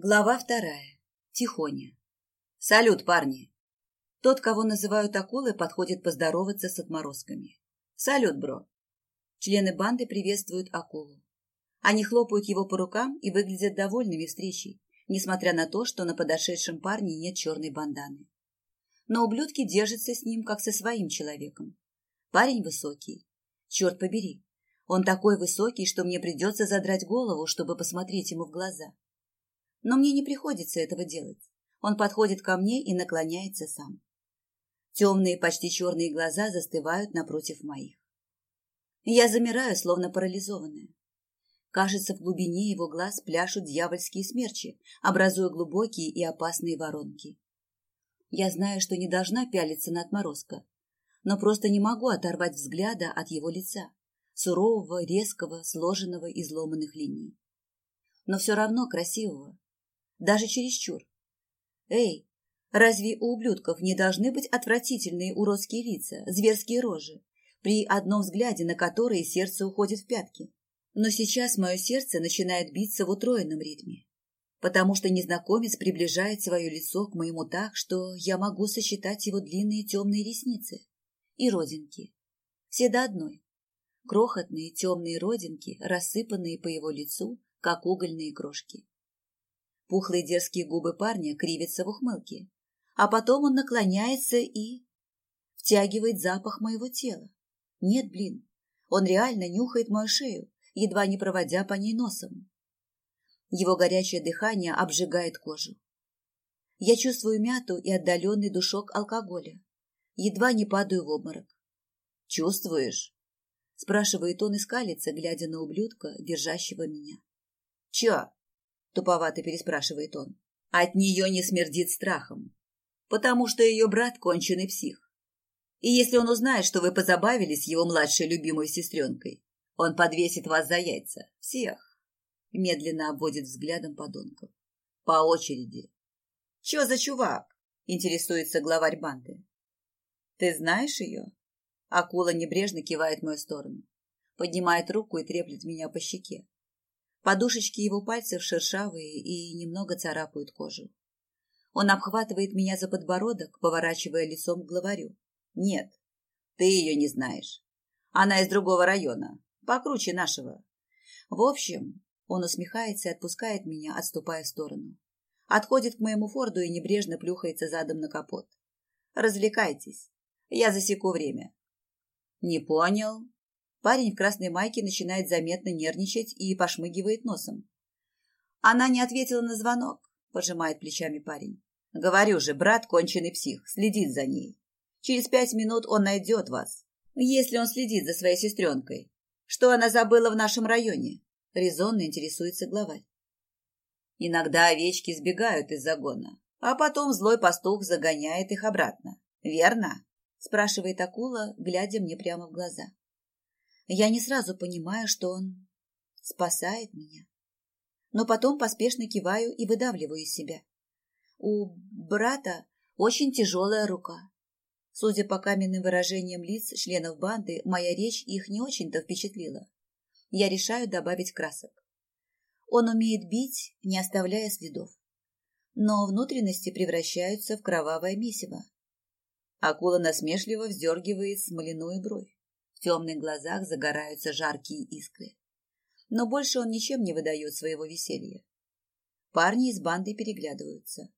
Глава вторая. Тихоня. Салют, парни. Тот, кого называют акулой, подходит поздороваться с отморозками. Салют, бро. Члены банды приветствуют акулу. Они хлопают его по рукам и выглядят довольными встречей, несмотря на то, что на подошедшем парне нет черной банданы. Но ублюдки держатся с ним, как со своим человеком. Парень высокий. Черт побери. Он такой высокий, что мне придется задрать голову, чтобы посмотреть ему в глаза. Но мне не приходится этого делать. Он подходит ко мне и наклоняется сам. Темные, почти черные глаза застывают напротив моих. Я замираю, словно парализованная. Кажется, в глубине его глаз пляшут дьявольские смерчи, образуя глубокие и опасные воронки. Я знаю, что не должна пялиться на отморозка, но просто не могу оторвать взгляда от его лица, сурового, резкого, сложенного из ломаных линий. Но все равно красивого, даже чересчур. Эй, разве у ублюдков не должны быть отвратительные уродские лица, зверские рожи, при одном взгляде на которые сердце уходит в пятки? Но сейчас мое сердце начинает биться в утроенном ритме, потому что незнакомец приближает свое лицо к моему так, что я могу сосчитать его длинные темные ресницы и родинки. Все до одной. Крохотные темные родинки, рассыпанные по его лицу, как угольные крошки. Пухлые дерзкие губы парня кривятся в ухмылке. А потом он наклоняется и... Втягивает запах моего тела. Нет, блин, он реально нюхает мою шею, едва не проводя по ней носом. Его горячее дыхание обжигает кожу. Я чувствую мяту и отдаленный душок алкоголя. Едва не падаю в обморок. «Чувствуешь?» – спрашивает он и скалится, глядя на ублюдка, держащего меня. «Чё?» Туповато переспрашивает он. От нее не смердит страхом, потому что ее брат конченый псих. И если он узнает, что вы позабавились его младшей любимой сестренкой, он подвесит вас за яйца. Всех. Медленно обводит взглядом подонков. По очереди. Че за чувак? Интересуется главарь банды. Ты знаешь ее? Акула небрежно кивает в мою сторону. Поднимает руку и треплет меня по щеке. Подушечки его пальцев шершавые и немного царапают кожу. Он обхватывает меня за подбородок, поворачивая лицом к главарю. Нет, ты ее не знаешь. Она из другого района, покруче нашего. В общем, он усмехается и отпускает меня, отступая в сторону. Отходит к моему форду и небрежно плюхается задом на капот. Развлекайтесь. Я засеку время. Не понял, Парень в красной майке начинает заметно нервничать и пошмыгивает носом. Она не ответила на звонок, пожимает плечами парень. Говорю же, брат конченый псих, следит за ней. Через пять минут он найдет вас, если он следит за своей сестренкой. Что она забыла в нашем районе? Резонно интересуется главарь. Иногда овечки сбегают из загона, а потом злой пастух загоняет их обратно. Верно? Спрашивает акула, глядя мне прямо в глаза. Я не сразу понимаю, что он спасает меня. Но потом поспешно киваю и выдавливаю из себя. У брата очень тяжелая рука. Судя по каменным выражениям лиц членов банды, моя речь их не очень-то впечатлила. Я решаю добавить красок. Он умеет бить, не оставляя следов. Но внутренности превращаются в кровавое месиво. Акула насмешливо вздергивает смоляную бровь. В темных глазах загораются жаркие искры. Но больше он ничем не выдает своего веселья. Парни из банды переглядываются.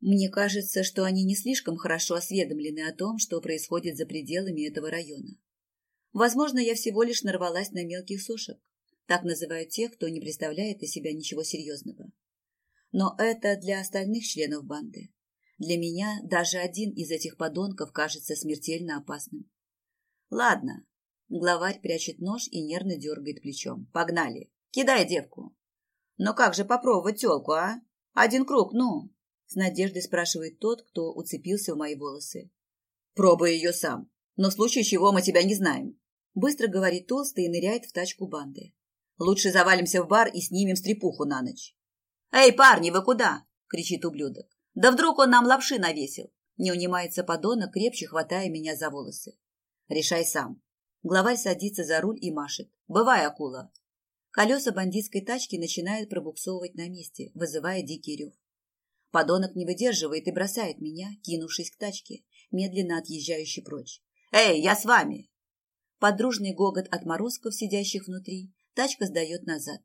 Мне кажется, что они не слишком хорошо осведомлены о том, что происходит за пределами этого района. Возможно, я всего лишь нарвалась на мелких сушек. Так называют тех, кто не представляет из себя ничего серьезного. Но это для остальных членов банды. Для меня даже один из этих подонков кажется смертельно опасным. Ладно, Главарь прячет нож и нервно дергает плечом. Погнали. Кидай девку. Но как же попробовать телку, а? Один круг, ну? С надеждой спрашивает тот, кто уцепился в мои волосы. Пробуй ее сам. Но в случае чего мы тебя не знаем. Быстро говорит толстый и ныряет в тачку банды. Лучше завалимся в бар и снимем стрепуху на ночь. «Эй, парни, вы куда?» – кричит ублюдок. «Да вдруг он нам лапши навесил?» Не унимается подонок, крепче хватая меня за волосы. «Решай сам. Главарь садится за руль и машет. «Бывай, акула!» Колеса бандитской тачки начинают пробуксовывать на месте, вызывая дикий рев. Подонок не выдерживает и бросает меня, кинувшись к тачке, медленно отъезжающий прочь. «Эй, я с вами!» Подружный гогот отморозков, сидящих внутри, тачка сдает назад.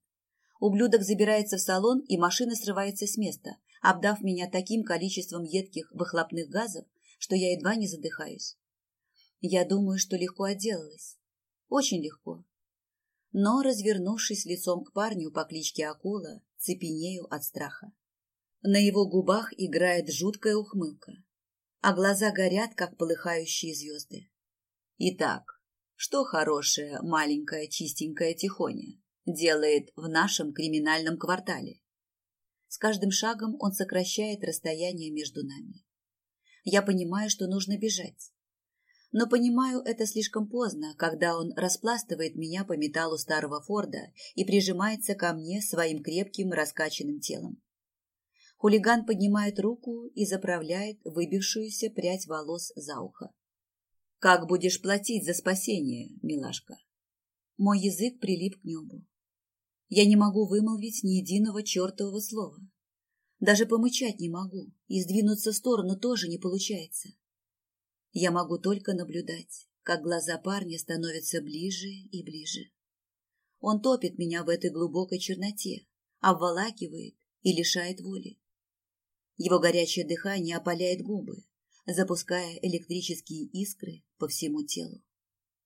Ублюдок забирается в салон, и машина срывается с места, обдав меня таким количеством едких выхлопных газов, что я едва не задыхаюсь. Я думаю, что легко отделалась. Очень легко. Но, развернувшись лицом к парню по кличке Акула, цепенею от страха. На его губах играет жуткая ухмылка, а глаза горят, как полыхающие звезды. Итак, что хорошая, маленькая, чистенькая Тихоня делает в нашем криминальном квартале? С каждым шагом он сокращает расстояние между нами. Я понимаю, что нужно бежать. Но понимаю это слишком поздно, когда он распластывает меня по металлу старого Форда и прижимается ко мне своим крепким раскачанным телом. Хулиган поднимает руку и заправляет выбившуюся прядь волос за ухо. «Как будешь платить за спасение, милашка?» Мой язык прилип к небу. Я не могу вымолвить ни единого чертового слова. Даже помычать не могу, и сдвинуться в сторону тоже не получается. Я могу только наблюдать, как глаза парня становятся ближе и ближе. Он топит меня в этой глубокой черноте, обволакивает и лишает воли. Его горячее дыхание опаляет губы, запуская электрические искры по всему телу.